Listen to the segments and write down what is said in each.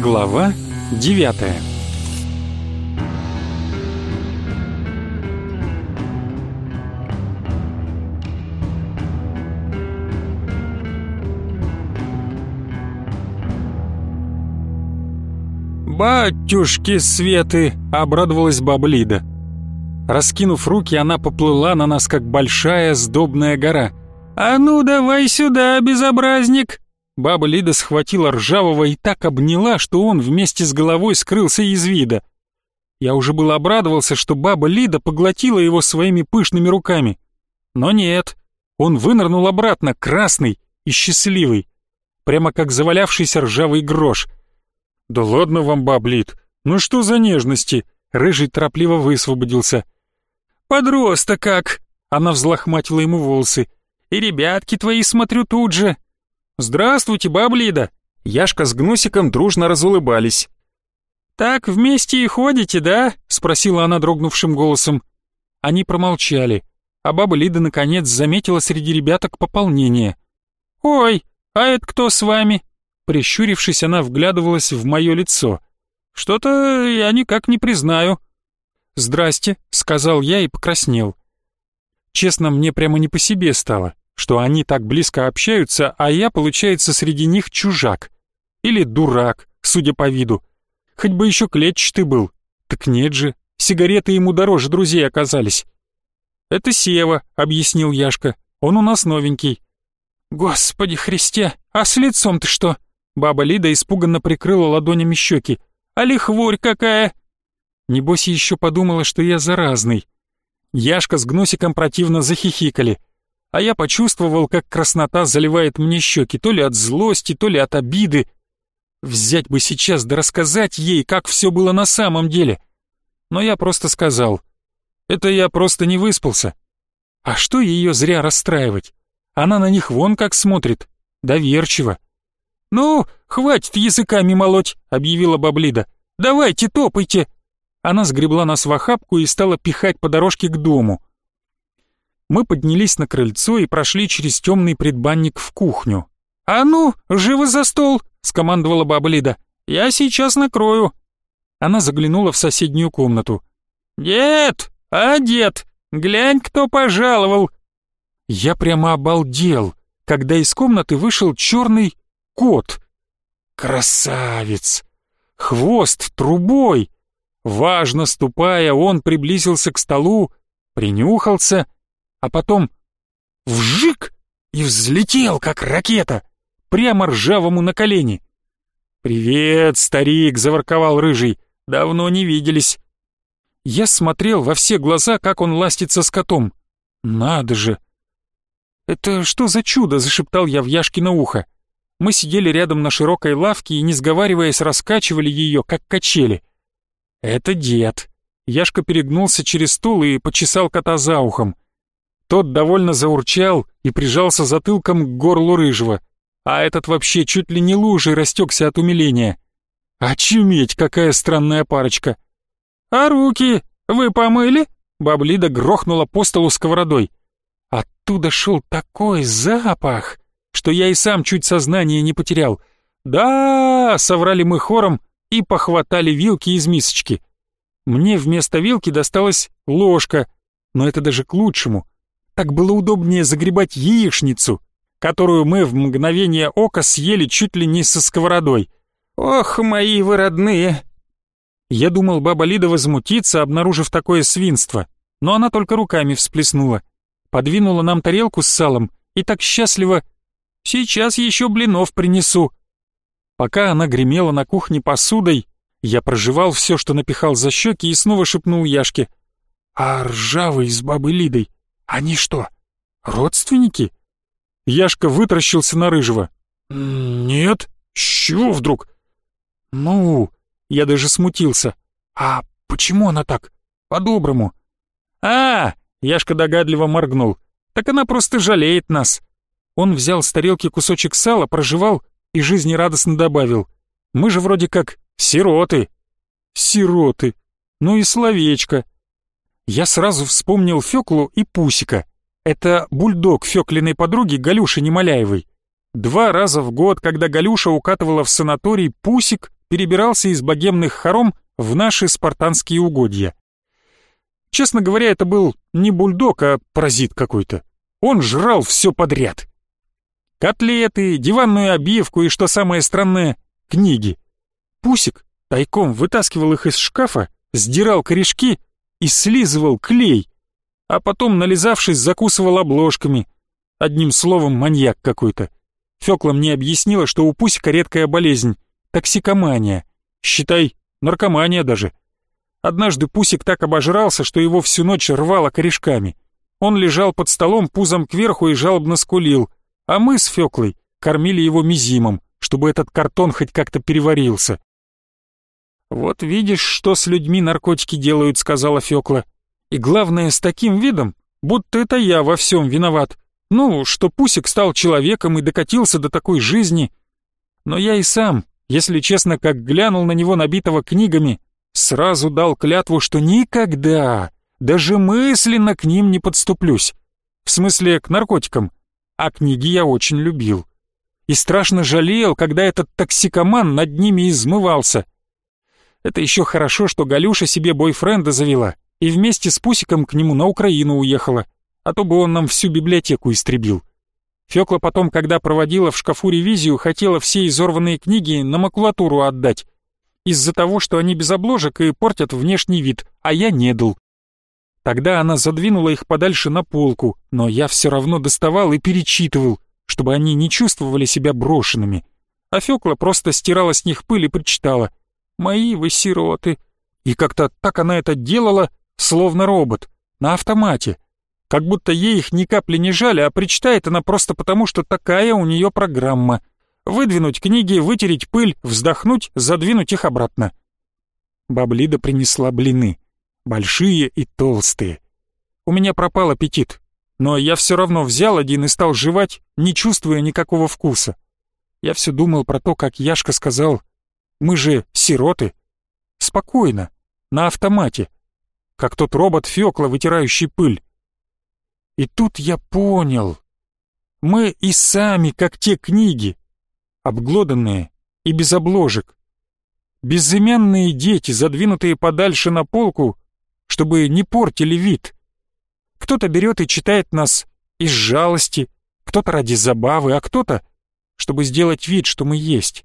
Глава девятая «Батюшки Светы!» — обрадовалась баба Лида. Раскинув руки, она поплыла на нас, как большая сдобная гора. «А ну давай сюда, безобразник!» Баба Лида схватила ржавого и так обняла, что он вместе с головой скрылся из вида. Я уже был обрадовался, что баба Лида поглотила его своими пышными руками. Но нет, он вынырнул обратно, красный и счастливый, прямо как завалявшийся ржавый грош. «Да ладно вам, баб Лид, ну что за нежности?» Рыжий торопливо высвободился. «Подрос-то как!» Она взлохматила ему волосы. «И ребятки твои, смотрю, тут же!» «Здравствуйте, баба Лида!» Яшка с Гнусиком дружно разулыбались. «Так вместе и ходите, да?» — спросила она дрогнувшим голосом. Они промолчали, а баба Лида наконец заметила среди ребяток пополнение. «Ой, а это кто с вами?» Прищурившись, она вглядывалась в мое лицо. «Что-то я никак не признаю». «Здрасте», — сказал я и покраснел. Честно, мне прямо не по себе стало что они так близко общаются, а я, получается, среди них чужак. Или дурак, судя по виду. Хоть бы еще клетчатый был. Так нет же, сигареты ему дороже друзей оказались. «Это Сева», — объяснил Яшка. «Он у нас новенький». «Господи Христе, а с лицом-то что?» Баба Лида испуганно прикрыла ладонями щеки. «А лихворь какая!» Небось еще подумала, что я заразный. Яшка с Гнусиком противно захихикали а я почувствовал, как краснота заливает мне щеки, то ли от злости, то ли от обиды. Взять бы сейчас да рассказать ей, как все было на самом деле. Но я просто сказал. Это я просто не выспался. А что ее зря расстраивать? Она на них вон как смотрит. Доверчиво. «Ну, хватит языками молоть», — объявила Баблида. «Давайте, топайте». Она сгребла нас в охапку и стала пихать по дорожке к дому мы поднялись на крыльцо и прошли через темный предбанник в кухню. «А ну, живо за стол!» — скомандовала баба Лида. «Я сейчас накрою». Она заглянула в соседнюю комнату. «Дед! А, дед! Глянь, кто пожаловал!» Я прямо обалдел, когда из комнаты вышел черный кот. Красавец! Хвост трубой! Важно ступая, он приблизился к столу, принюхался — а потом вжик и взлетел, как ракета, прямо ржавому на колени. «Привет, старик!» — заворковал рыжий. «Давно не виделись». Я смотрел во все глаза, как он ластится с котом. «Надо же!» «Это что за чудо?» — зашептал я в Яшкино ухо. Мы сидели рядом на широкой лавке и, не сговариваясь, раскачивали ее, как качели. «Это дед». Яшка перегнулся через стул и почесал кота за ухом. Тот довольно заурчал и прижался затылком к горлу рыжего, а этот вообще чуть ли не лужей растекся от умиления. Очуметь, какая странная парочка. «А руки вы помыли?» Баблида грохнула по столу сковородой. Оттуда шел такой запах, что я и сам чуть сознание не потерял. «Да!» — соврали мы хором и похватали вилки из мисочки. Мне вместо вилки досталась ложка, но это даже к лучшему — так было удобнее загребать яичницу, которую мы в мгновение ока съели чуть ли не со сковородой. Ох, мои вы родные! Я думал, баба Лида возмутится, обнаружив такое свинство, но она только руками всплеснула. Подвинула нам тарелку с салом и так счастливо «Сейчас еще блинов принесу». Пока она гремела на кухне посудой, я проживал все, что напихал за щеки и снова шепнул Яшке. «А ржавый с бабой Лидой «Они что, родственники?» Яшка вытращился на Рыжего. «Нет, с чего вдруг?» «Ну...» Я даже смутился. «А почему она так? По-доброму?» «А!» — Яшка догадливо моргнул. «Так она просто жалеет нас». Он взял с тарелки кусочек сала, прожевал и жизнерадостно добавил. «Мы же вроде как сироты». «Сироты. Ну и словечко я сразу вспомнил Фёклу и Пусика. Это бульдог Фёклиной подруги Галюши Немоляевой. Два раза в год, когда Галюша укатывала в санаторий, Пусик перебирался из богемных хором в наши спартанские угодья. Честно говоря, это был не бульдог, а паразит какой-то. Он жрал все подряд. Котлеты, диванную обивку и, что самое странное, книги. Пусик тайком вытаскивал их из шкафа, сдирал корешки и слизывал клей, а потом, нализавшись, закусывал обложками. Одним словом, маньяк какой-то. Фёкла мне объяснила, что у Пусика редкая болезнь — токсикомания. Считай, наркомания даже. Однажды Пусик так обожрался, что его всю ночь рвало корешками. Он лежал под столом пузом кверху и жалобно скулил, а мы с Фёклой кормили его мизимом, чтобы этот картон хоть как-то переварился. «Вот видишь, что с людьми наркотики делают», — сказала Фёкла. «И главное, с таким видом, будто это я во всем виноват. Ну, что Пусик стал человеком и докатился до такой жизни. Но я и сам, если честно, как глянул на него набитого книгами, сразу дал клятву, что никогда, даже мысленно к ним не подступлюсь. В смысле, к наркотикам. А книги я очень любил. И страшно жалел, когда этот токсикоман над ними измывался. Это еще хорошо, что Галюша себе бойфренда завела и вместе с Пусиком к нему на Украину уехала, а то бы он нам всю библиотеку истребил. Фёкла потом, когда проводила в шкафу ревизию, хотела все изорванные книги на макулатуру отдать, из-за того, что они без обложек и портят внешний вид, а я не дал. Тогда она задвинула их подальше на полку, но я все равно доставал и перечитывал, чтобы они не чувствовали себя брошенными. А Фёкла просто стирала с них пыль и прочитала «Мои вы сироты». И как-то так она это делала, словно робот, на автомате. Как будто ей их ни капли не жали, а причитает она просто потому, что такая у нее программа — Выдвинуть книги, вытереть пыль, вздохнуть, задвинуть их обратно. Баблида принесла блины. Большие и толстые. У меня пропал аппетит, но я все равно взял один и стал жевать, не чувствуя никакого вкуса. Я все думал про то, как Яшка сказал, мы же сироты. Спокойно, на автомате, как тот робот Фёкла, вытирающий пыль. И тут я понял. Мы и сами, как те книги, обглоданные и без обложек. Безымянные дети, задвинутые подальше на полку, чтобы не портили вид. Кто-то берет и читает нас из жалости, кто-то ради забавы, а кто-то, чтобы сделать вид, что мы есть.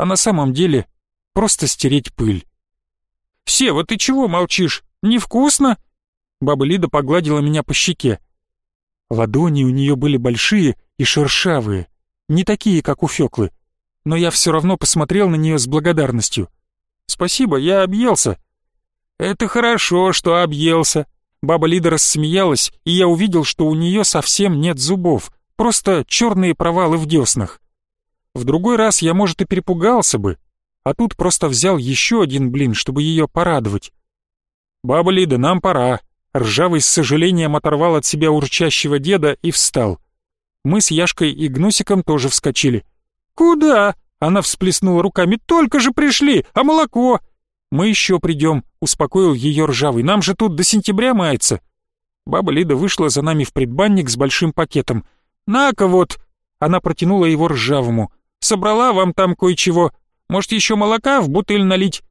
А на самом деле просто стереть пыль. «Сева, ты чего молчишь? Невкусно?» Баба Лида погладила меня по щеке. Ладони у нее были большие и шершавые не такие, как у Фёклы, но я все равно посмотрел на нее с благодарностью. «Спасибо, я объелся». «Это хорошо, что объелся». Баба Лида рассмеялась, и я увидел, что у нее совсем нет зубов, просто черные провалы в деснах. В другой раз я, может, и перепугался бы, а тут просто взял еще один блин, чтобы ее порадовать. «Баба Лида, нам пора». Ржавый с сожалением оторвал от себя урчащего деда и встал. Мы с Яшкой и Гнусиком тоже вскочили. «Куда?» — она всплеснула руками. «Только же пришли! А молоко?» «Мы еще придем», — успокоил ее ржавый. «Нам же тут до сентября мается». Баба Лида вышла за нами в предбанник с большим пакетом. «На-ка вот!» Она протянула его ржавому. «Собрала вам там кое-чего. Может, еще молока в бутыль налить?»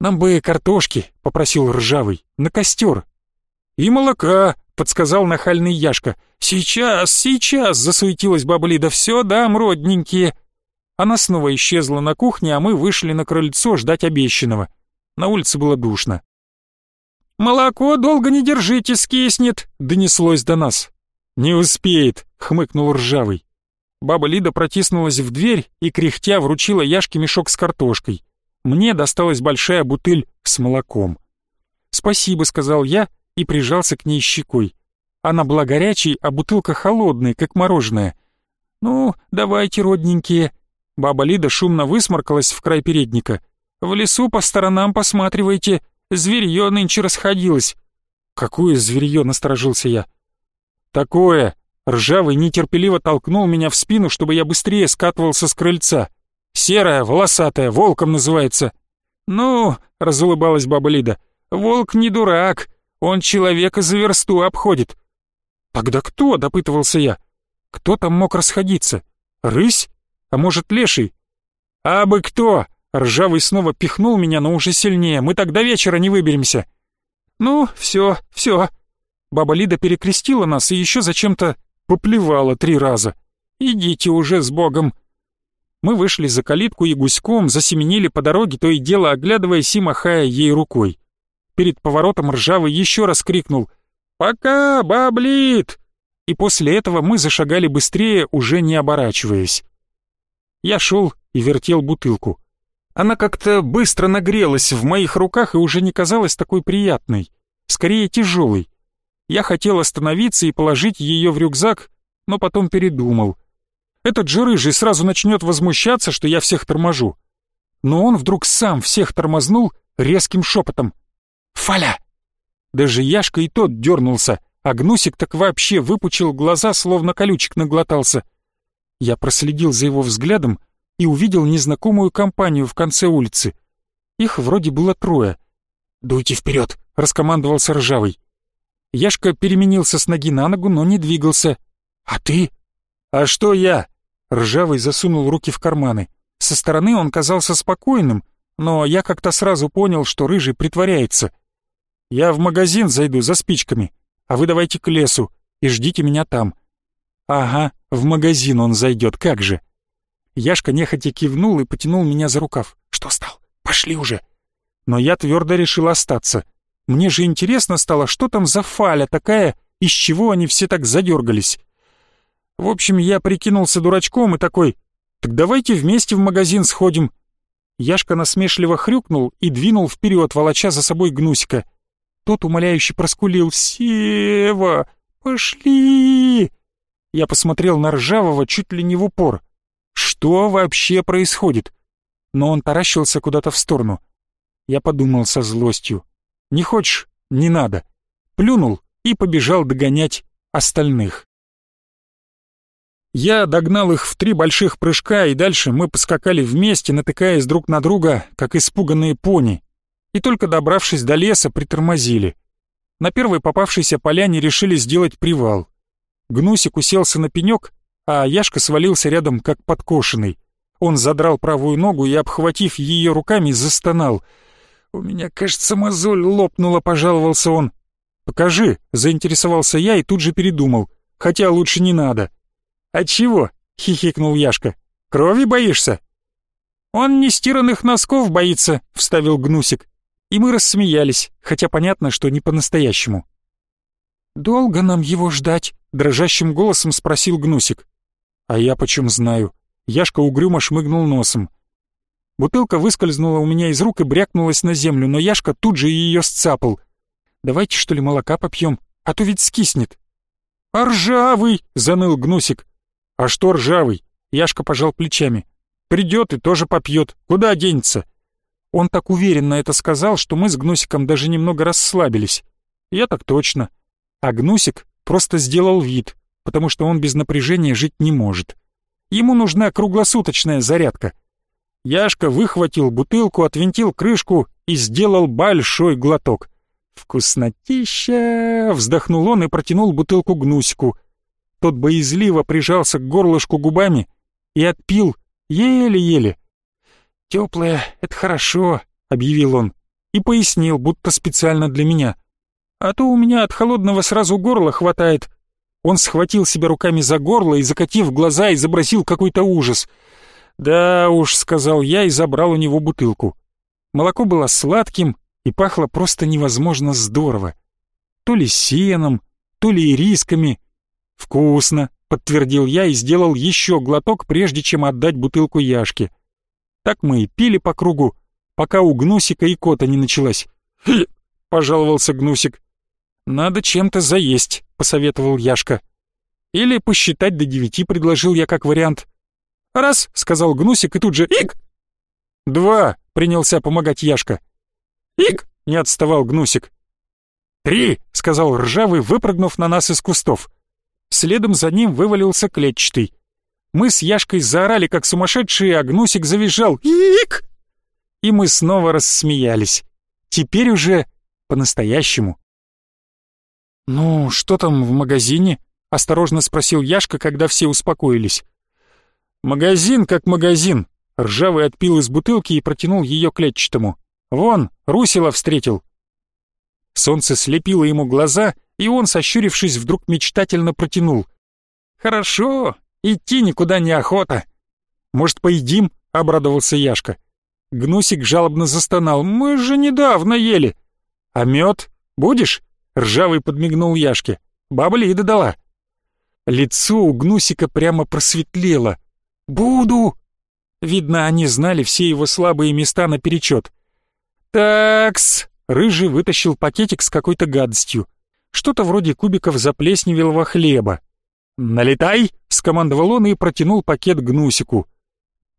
«Нам бы картошки», — попросил ржавый, — «на костер». «И молока», — подсказал нахальный Яшка. «Сейчас, сейчас!» — засуетилась баба Лида. «Все дам, родненькие!» Она снова исчезла на кухне, а мы вышли на крыльцо ждать обещанного. На улице было душно. «Молоко долго не держите, скиснет!» — донеслось до нас. «Не успеет!» — хмыкнул ржавый. Баба Лида протиснулась в дверь и, кряхтя, вручила Яшке мешок с картошкой. Мне досталась большая бутыль с молоком. «Спасибо», — сказал я и прижался к ней щекой. Она была горячей, а бутылка холодная, как мороженое. «Ну, давайте, родненькие». Баба Лида шумно высморкалась в край передника. «В лесу по сторонам посматривайте, зверье нынче расходилось». «Какое зверье?» — насторожился я. «Такое!» — ржавый нетерпеливо толкнул меня в спину, чтобы я быстрее скатывался с крыльца. «Серая, волосатая, волком называется». «Ну», — разулыбалась баба Лида, — «волк не дурак, он человека за версту обходит». «Тогда кто?» — допытывался я. «Кто там мог расходиться? Рысь? А может, леший?» «А бы кто!» Ржавый снова пихнул меня, но уже сильнее. Мы так до вечера не выберемся. Ну, все, все. Баба Лида перекрестила нас и еще зачем-то поплевала три раза. Идите уже с Богом. Мы вышли за калитку и гуськом засеменили по дороге, то и дело оглядываясь и махая ей рукой. Перед поворотом Ржавый еще раз крикнул «Пока, баблит!» И после этого мы зашагали быстрее, уже не оборачиваясь. Я шел и вертел бутылку. Она как-то быстро нагрелась в моих руках и уже не казалась такой приятной, скорее тяжелой. Я хотел остановиться и положить ее в рюкзак, но потом передумал. Этот же рыжий сразу начнет возмущаться, что я всех торможу. Но он вдруг сам всех тормознул резким шепотом. «Фаля!» Даже Яшка и тот дернулся, а Гнусик так вообще выпучил глаза, словно колючек наглотался. Я проследил за его взглядом и увидел незнакомую компанию в конце улицы. Их вроде было трое. «Дуйте вперед!» — раскомандовался Ржавый. Яшка переменился с ноги на ногу, но не двигался. «А ты?» «А что я?» Ржавый засунул руки в карманы. Со стороны он казался спокойным, но я как-то сразу понял, что Рыжий притворяется. «Я в магазин зайду за спичками, а вы давайте к лесу и ждите меня там». «Ага, в магазин он зайдет, как же!» Яшка нехотя кивнул и потянул меня за рукав. «Что стал? Пошли уже!» Но я твердо решил остаться. Мне же интересно стало, что там за фаля такая, из чего они все так задергались. В общем, я прикинулся дурачком и такой, «Так давайте вместе в магазин сходим». Яшка насмешливо хрюкнул и двинул вперед, волоча за собой гнусика. Тот умоляюще проскулил, «Сева, пошли!» Я посмотрел на Ржавого чуть ли не в упор. Что вообще происходит? Но он таращился куда-то в сторону. Я подумал со злостью. Не хочешь? Не надо. Плюнул и побежал догонять остальных. Я догнал их в три больших прыжка, и дальше мы поскакали вместе, натыкаясь друг на друга, как испуганные пони. И только добравшись до леса, притормозили. На первой попавшейся поляне решили сделать привал. Гнусик уселся на пенек, а Яшка свалился рядом, как подкошенный. Он задрал правую ногу и, обхватив ее руками, застонал — «У меня, кажется, мозоль лопнула», — пожаловался он. «Покажи», — заинтересовался я и тут же передумал. «Хотя лучше не надо». «А чего?» — хихикнул Яшка. «Крови боишься?» «Он не стиранных носков боится», — вставил Гнусик. И мы рассмеялись, хотя понятно, что не по-настоящему. «Долго нам его ждать?» — дрожащим голосом спросил Гнусик. «А я почем знаю?» Яшка угрюмо шмыгнул носом. Бутылка выскользнула у меня из рук и брякнулась на землю, но Яшка тут же ее сцапал. «Давайте, что ли, молока попьем, а то ведь скиснет». «А ржавый!» — заныл Гнусик. «А что ржавый?» — Яшка пожал плечами. «Придет и тоже попьет. Куда денется?» Он так уверенно это сказал, что мы с Гнусиком даже немного расслабились. Я так точно. А Гнусик просто сделал вид, потому что он без напряжения жить не может. Ему нужна круглосуточная зарядка. Яшка выхватил бутылку, отвинтил крышку и сделал большой глоток. «Вкуснотища!» — вздохнул он и протянул бутылку гнусику. Тот боязливо прижался к горлышку губами и отпил еле-еле. «Теплое — это хорошо», — объявил он и пояснил, будто специально для меня. «А то у меня от холодного сразу горла хватает». Он схватил себя руками за горло и, закатив глаза, изобразил какой-то ужас — «Да уж», — сказал я и забрал у него бутылку. Молоко было сладким и пахло просто невозможно здорово. То ли сеном, то ли ирисками. «Вкусно», — подтвердил я и сделал еще глоток, прежде чем отдать бутылку Яшке. Так мы и пили по кругу, пока у Гнусика и кота не началась. «Хм!» — пожаловался Гнусик. «Надо чем-то заесть», — посоветовал Яшка. «Или посчитать до девяти», — предложил я как вариант. «Раз», — сказал Гнусик и тут же «Ик!» «Два», — принялся помогать Яшка. «Ик!» — не отставал Гнусик. «Три!» — сказал Ржавый, выпрыгнув на нас из кустов. Следом за ним вывалился клетчатый. Мы с Яшкой заорали, как сумасшедшие, а Гнусик завизжал «Ик!» И мы снова рассмеялись. Теперь уже по-настоящему. «Ну, что там в магазине?» — осторожно спросил Яшка, когда все успокоились. «Магазин как магазин», Ржавый отпил из бутылки и протянул ее клетчатому. «Вон, Русила встретил». Солнце слепило ему глаза, и он, сощурившись, вдруг мечтательно протянул. «Хорошо, идти никуда не охота». «Может, поедим?» — обрадовался Яшка. Гнусик жалобно застонал. «Мы же недавно ели». «А мед будешь?» — Ржавый подмигнул Яшке. «Баба Лида дала». Лицо у Гнусика прямо просветлело. «Буду!» Видно, они знали все его слабые места наперечет. «Такс!» — Рыжий вытащил пакетик с какой-то гадостью. Что-то вроде кубиков заплесневелого хлеба. «Налетай!» — скомандовал он и протянул пакет Гнусику.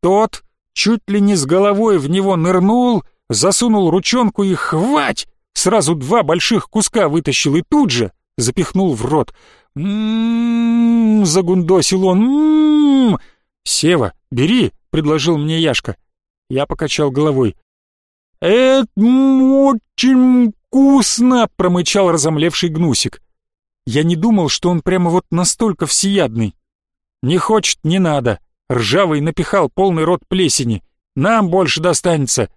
Тот чуть ли не с головой в него нырнул, засунул ручонку и хвать! Сразу два больших куска вытащил и тут же запихнул в рот. «М-м-м!» загундосил он. «М-м-м!» «Сева, бери!» — предложил мне Яшка. Я покачал головой. «Это очень вкусно!» — промычал разомлевший гнусик. Я не думал, что он прямо вот настолько всеядный. «Не хочет, не надо!» Ржавый напихал полный рот плесени. «Нам больше достанется!»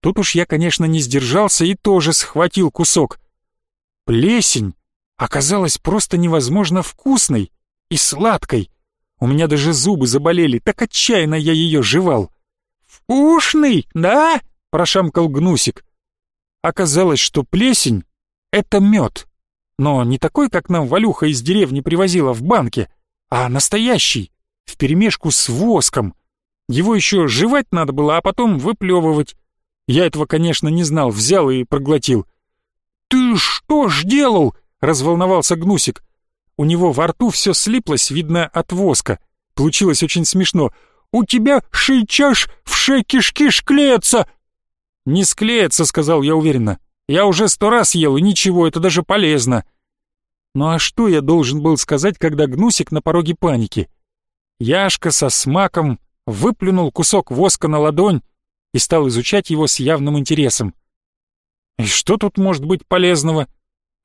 Тут уж я, конечно, не сдержался и тоже схватил кусок. Плесень оказалась просто невозможно вкусной и сладкой. У меня даже зубы заболели, так отчаянно я ее жевал. «Вкусный, да?» — прошамкал Гнусик. Оказалось, что плесень — это мед. Но не такой, как нам Валюха из деревни привозила в банке, а настоящий, вперемешку с воском. Его еще жевать надо было, а потом выплевывать. Я этого, конечно, не знал, взял и проглотил. «Ты что ж делал?» — разволновался Гнусик. У него во рту все слиплось, видно, от воска. Получилось очень смешно. «У тебя шейчаш в шей кишки шклеятся!» «Не склеятся», — сказал я уверенно. «Я уже сто раз ел, и ничего, это даже полезно». Ну а что я должен был сказать, когда Гнусик на пороге паники? Яшка со смаком выплюнул кусок воска на ладонь и стал изучать его с явным интересом. «И что тут может быть полезного?»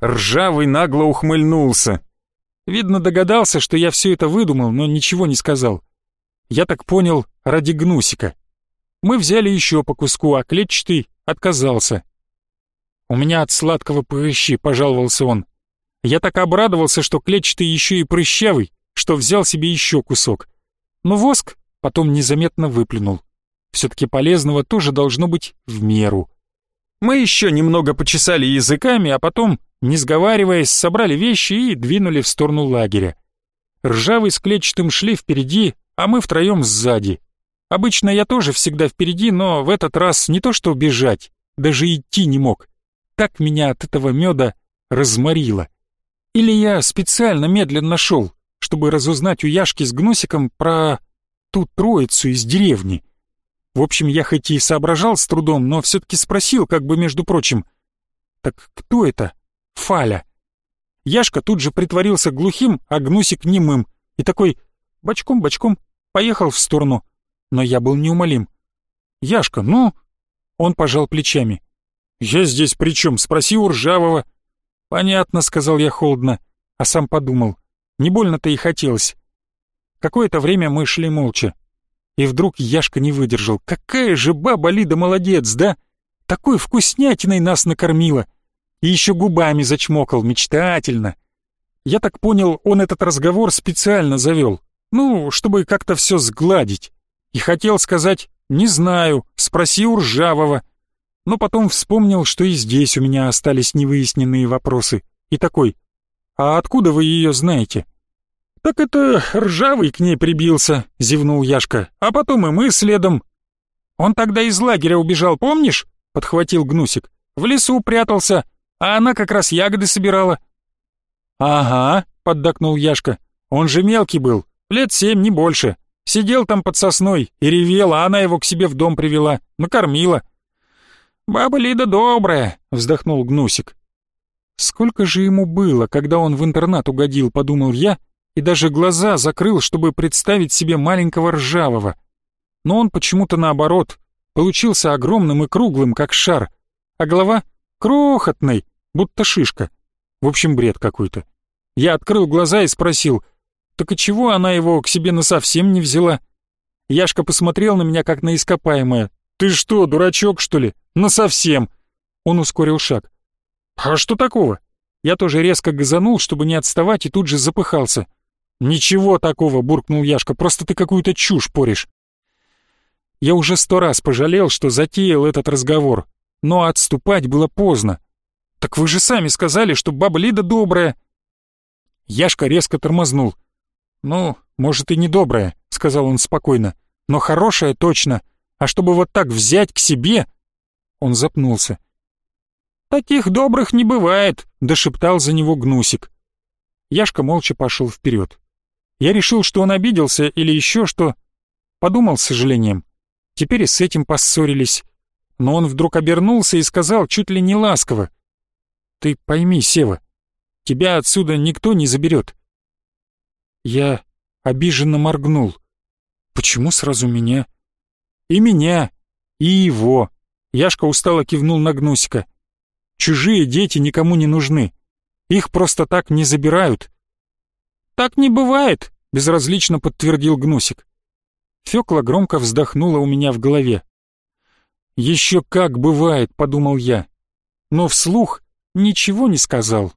Ржавый нагло ухмыльнулся. Видно, догадался, что я все это выдумал, но ничего не сказал. Я так понял, ради гнусика. Мы взяли еще по куску, а клетчатый отказался. «У меня от сладкого прыщи», — пожаловался он. Я так обрадовался, что клетчатый еще и прыщавый, что взял себе еще кусок. Но воск потом незаметно выплюнул. Все-таки полезного тоже должно быть в меру. Мы еще немного почесали языками, а потом, не сговариваясь, собрали вещи и двинули в сторону лагеря. Ржавый с клетчатым шли впереди, а мы втроем сзади. Обычно я тоже всегда впереди, но в этот раз не то что бежать, даже идти не мог. Так меня от этого меда разморило. Или я специально медленно шел, чтобы разузнать у Яшки с Гнусиком про ту троицу из деревни. В общем, я хоть и соображал с трудом, но все-таки спросил, как бы между прочим. «Так кто это? Фаля?» Яшка тут же притворился глухим, а Гнусик немым, и такой бочком-бочком поехал в сторону. Но я был неумолим. «Яшка, ну?» Он пожал плечами. «Я здесь при чем? Спроси у Ржавого». «Понятно», — сказал я холодно, а сам подумал. Не больно-то и хотелось. Какое-то время мы шли молча. И вдруг Яшка не выдержал. Какая же баба Лида молодец, да? Такой вкуснятиной нас накормила. И еще губами зачмокал, мечтательно. Я так понял, он этот разговор специально завел. Ну, чтобы как-то все сгладить. И хотел сказать «не знаю, спроси у Ржавого». Но потом вспомнил, что и здесь у меня остались невыясненные вопросы. И такой «А откуда вы ее знаете?» «Так это ржавый к ней прибился», — зевнул Яшка, «а потом и мы следом». «Он тогда из лагеря убежал, помнишь?» — подхватил Гнусик. «В лесу прятался, а она как раз ягоды собирала». «Ага», — поддакнул Яшка, «он же мелкий был, лет семь, не больше. Сидел там под сосной и ревел, а она его к себе в дом привела, накормила». «Баба Лида добрая», — вздохнул Гнусик. «Сколько же ему было, когда он в интернат угодил?» — подумал я, — и даже глаза закрыл, чтобы представить себе маленького ржавого. Но он почему-то наоборот, получился огромным и круглым, как шар, а голова крохотной, будто шишка. В общем, бред какой-то. Я открыл глаза и спросил, так и чего она его к себе насовсем не взяла? Яшка посмотрел на меня, как на ископаемое. «Ты что, дурачок, что ли? Насовсем!» Он ускорил шаг. «А что такого?» Я тоже резко газанул, чтобы не отставать, и тут же запыхался. «Ничего такого», — буркнул Яшка, — «просто ты какую-то чушь поришь». Я уже сто раз пожалел, что затеял этот разговор, но отступать было поздно. «Так вы же сами сказали, что баба Лида добрая». Яшка резко тормознул. «Ну, может и не добрая», — сказал он спокойно, — «но хорошая точно. А чтобы вот так взять к себе...» Он запнулся. «Таких добрых не бывает», — дошептал за него Гнусик. Яшка молча пошел вперед. Я решил, что он обиделся или еще что. Подумал с сожалением. Теперь и с этим поссорились. Но он вдруг обернулся и сказал чуть ли не ласково. «Ты пойми, Сева, тебя отсюда никто не заберет». Я обиженно моргнул. «Почему сразу меня?» «И меня, и его». Яшка устало кивнул на Гнусика. Чужие дети никому не нужны. Их просто так не забирают. Так не бывает, безразлично подтвердил Гнусик. Фёкла громко вздохнула у меня в голове. Еще как бывает, подумал я, но вслух ничего не сказал.